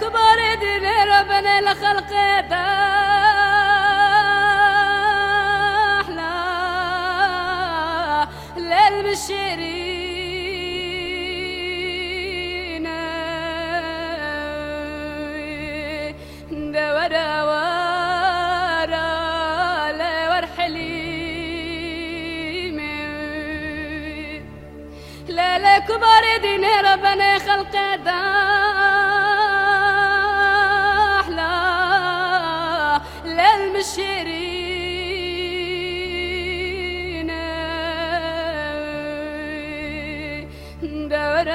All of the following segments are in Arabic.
كبر دين ربنا لخلق أحلى للمشيرين دور ورا لور لا لا كبر دين ربنا خلق أحلى للمشيرين دور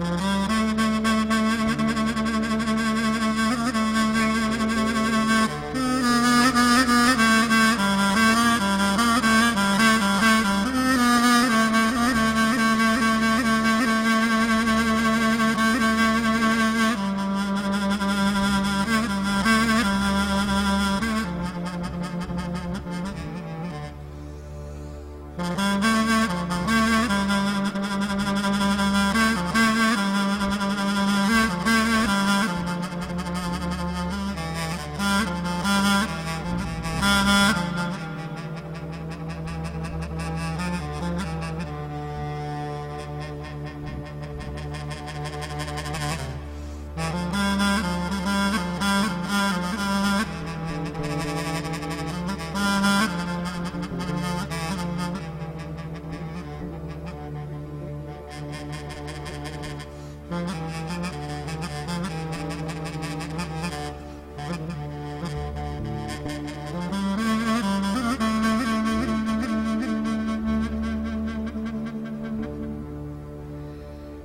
Mm-hmm.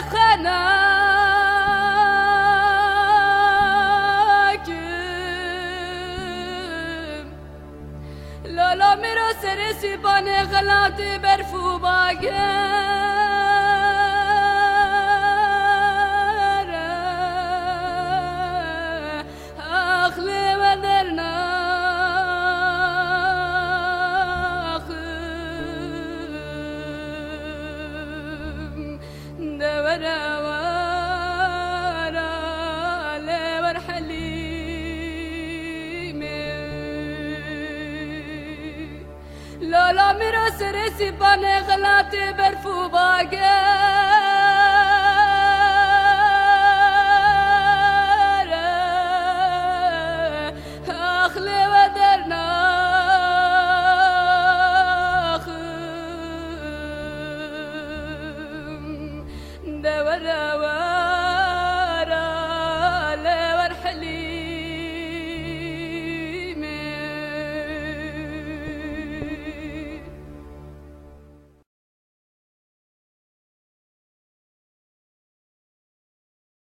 خناكم لا لا مرا سرسي بان غلاتي برفو باقي ورا ورا لي ورحليمي لولا مرا سرسي باني غلاتي برفو باقي أخلي ودي